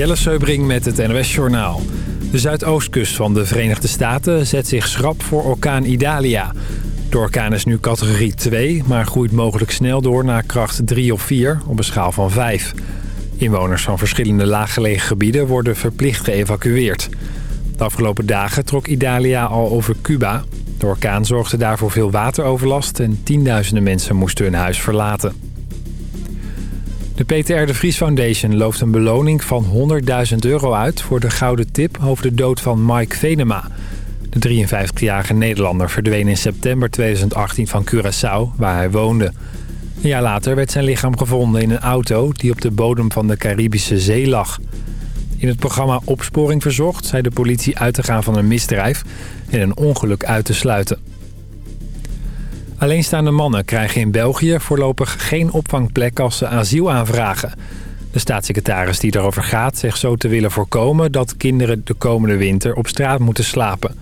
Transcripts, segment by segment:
Jelle Seubring met het NOS Journaal. De zuidoostkust van de Verenigde Staten zet zich schrap voor orkaan Idalia. De orkaan is nu categorie 2, maar groeit mogelijk snel door naar kracht 3 of 4 op een schaal van 5. Inwoners van verschillende laaggelegen gebieden worden verplicht geëvacueerd. De afgelopen dagen trok Idalia al over Cuba. De orkaan zorgde daarvoor veel wateroverlast en tienduizenden mensen moesten hun huis verlaten. De PTR de Vries Foundation looft een beloning van 100.000 euro uit... voor de gouden tip over de dood van Mike Venema. De 53-jarige Nederlander verdween in september 2018 van Curaçao, waar hij woonde. Een jaar later werd zijn lichaam gevonden in een auto... die op de bodem van de Caribische Zee lag. In het programma Opsporing Verzocht zei de politie uit te gaan van een misdrijf... en een ongeluk uit te sluiten. Alleenstaande mannen krijgen in België voorlopig geen opvangplek als ze asiel aanvragen. De staatssecretaris die erover gaat zegt zo te willen voorkomen dat kinderen de komende winter op straat moeten slapen.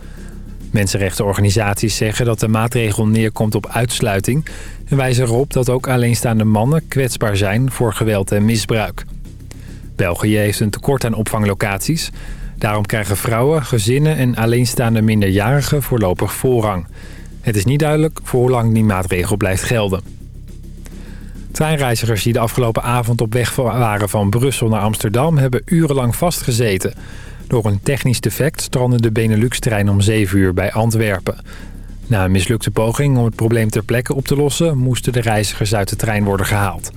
Mensenrechtenorganisaties zeggen dat de maatregel neerkomt op uitsluiting... en wijzen erop dat ook alleenstaande mannen kwetsbaar zijn voor geweld en misbruik. België heeft een tekort aan opvanglocaties. Daarom krijgen vrouwen, gezinnen en alleenstaande minderjarigen voorlopig voorrang... Het is niet duidelijk voor hoe lang die maatregel blijft gelden. Treinreizigers die de afgelopen avond op weg waren van Brussel naar Amsterdam... hebben urenlang vastgezeten. Door een technisch defect strandde de Benelux-trein om 7 uur bij Antwerpen. Na een mislukte poging om het probleem ter plekke op te lossen... moesten de reizigers uit de trein worden gehaald.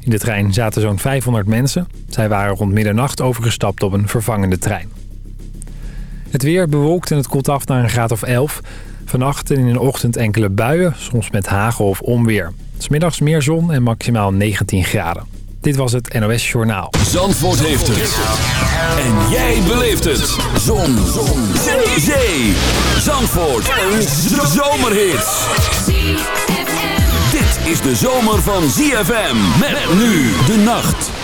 In de trein zaten zo'n 500 mensen. Zij waren rond middernacht overgestapt op een vervangende trein. Het weer bewolkt en het koelt af naar een graad of 11... Vannacht en in de ochtend enkele buien, soms met hagel of onweer. Smiddags meer zon en maximaal 19 graden. Dit was het NOS Journaal. Zandvoort heeft het. En jij beleeft het. Zon. zon. Zee. Zee. Zandvoort. Een zomerhit. Dit is de zomer van ZFM. Met nu de nacht.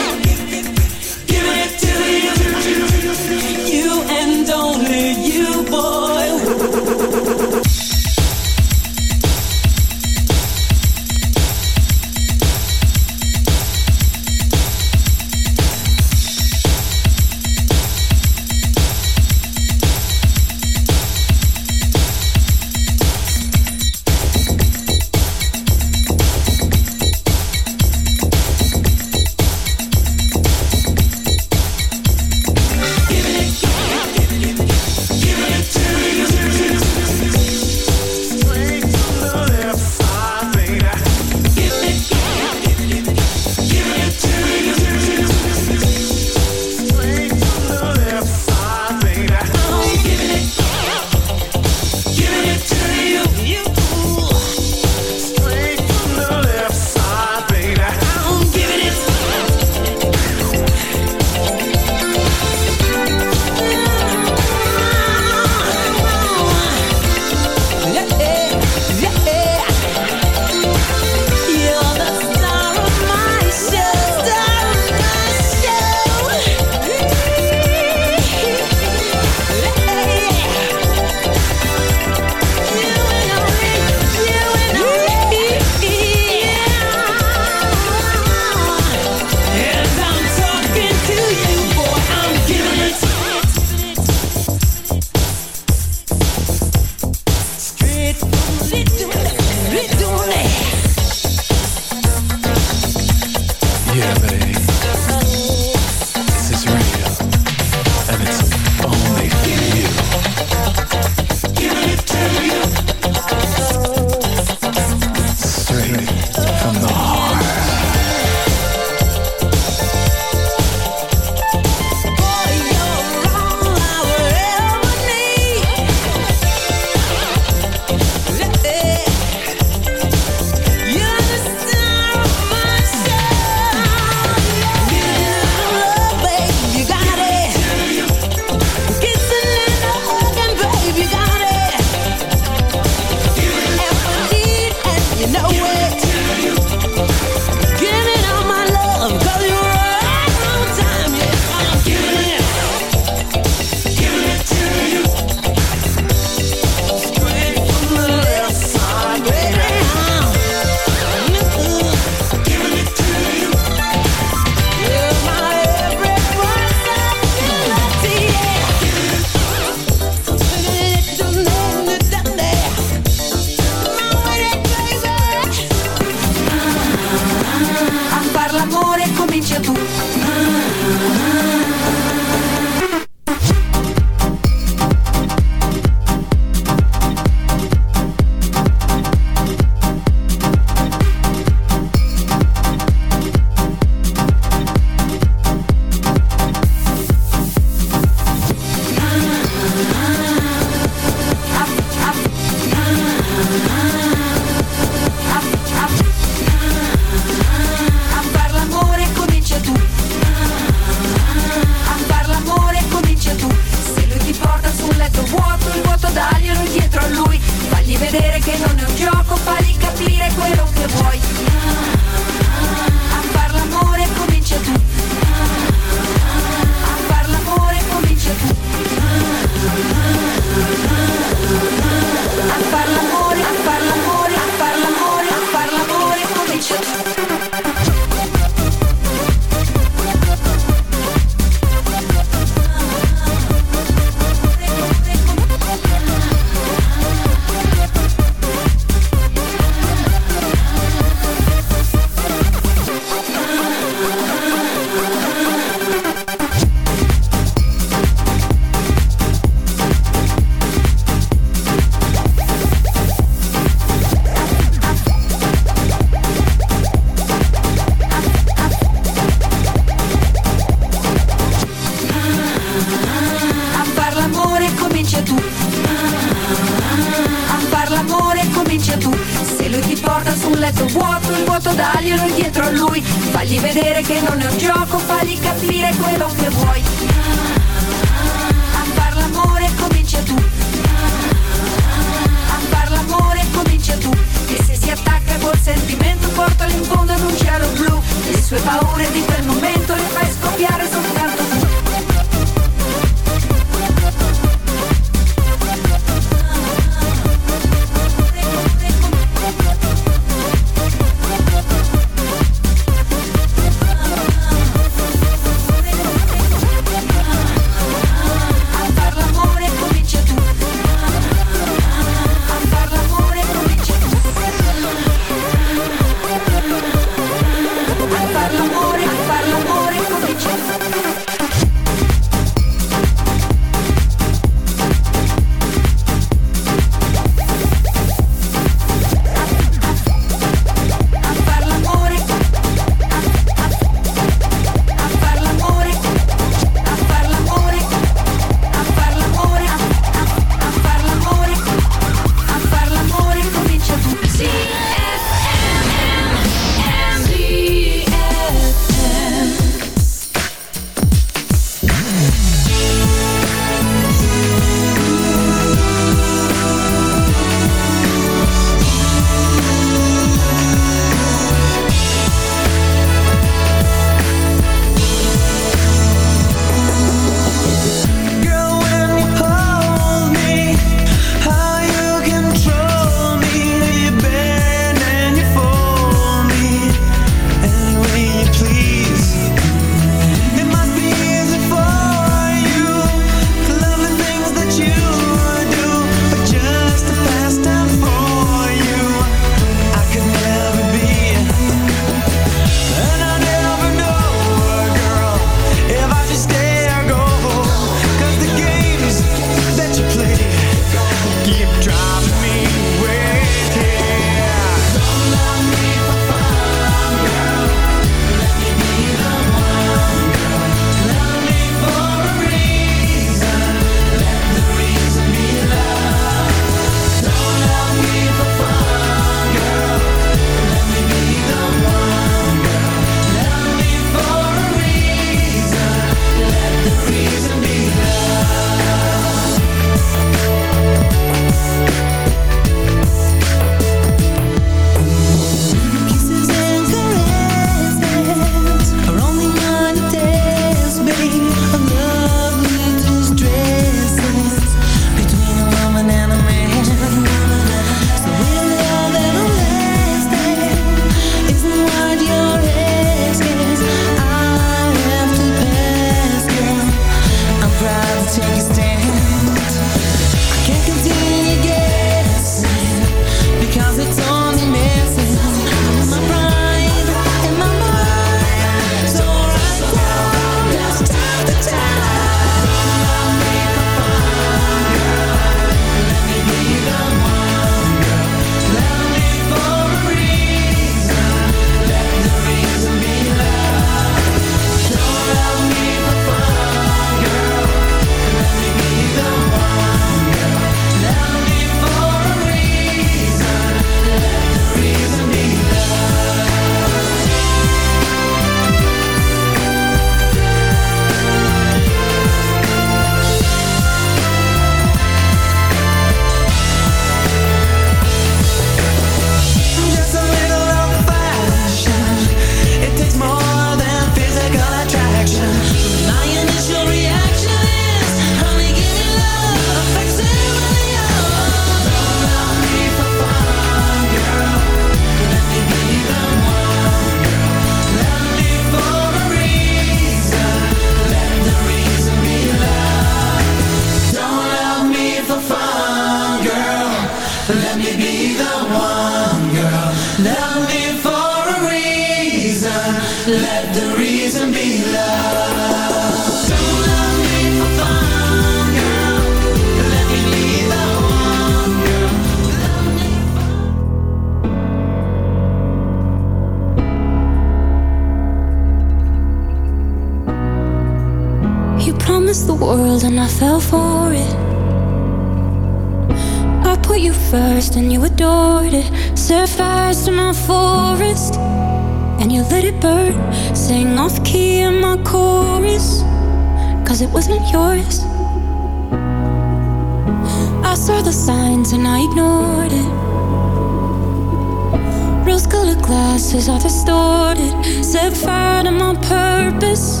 on purpose,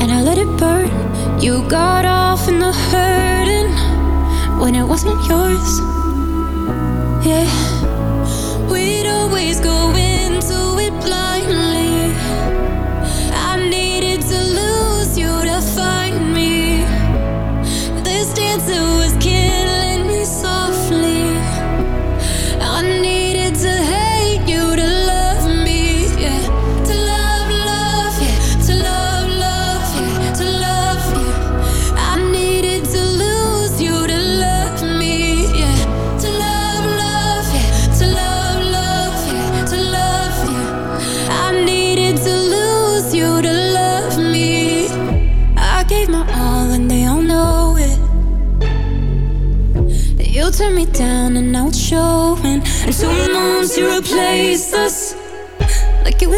and I let it burn. You got off in the hurting when it wasn't yours. Yeah, we'd always go into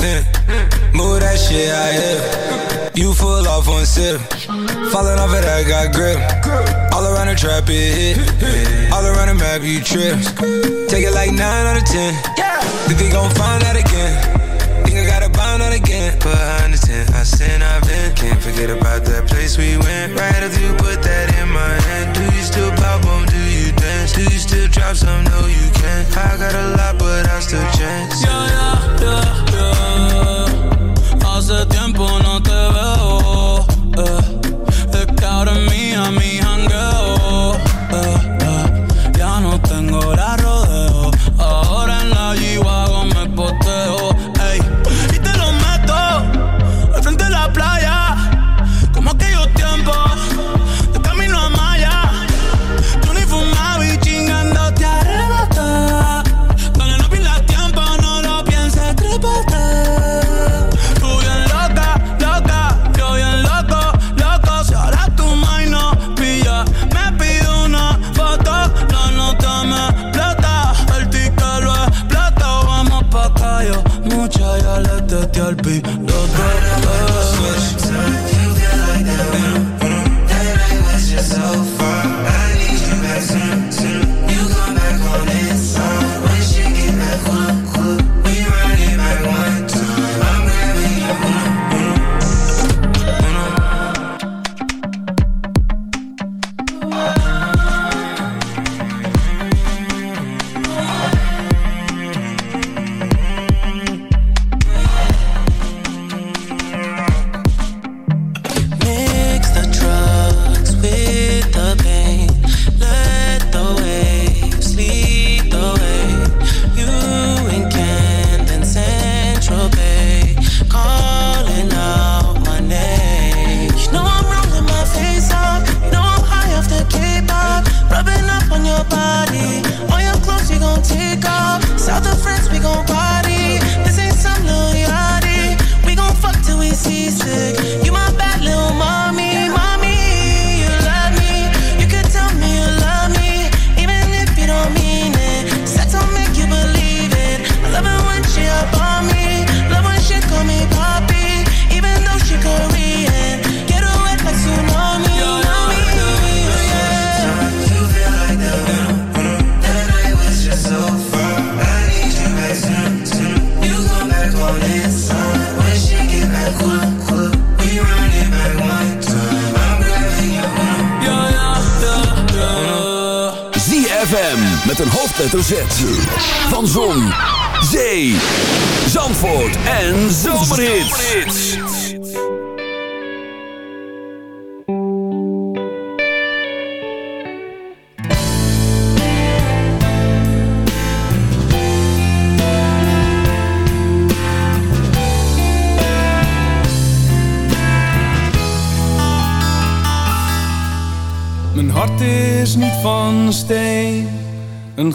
Yeah. Move that shit out here. You full off one sip. Falling off it, I got grip. All around the trap, it hit. All around the map, you trip. Take it like 9 out of 10. Think we gon' find that again. Think I gotta bind out again. But I understand, I sin, I've been. Can't forget about that place we went. Right after you put that in my hand. Do you still pop on? Do you? Do you still drop some? No, you can't. I got a lot, but I still chance. Ya, ya, ya, ya. Hace tiempo no te veo. Eh. Es que ahora es mía mi jangueo.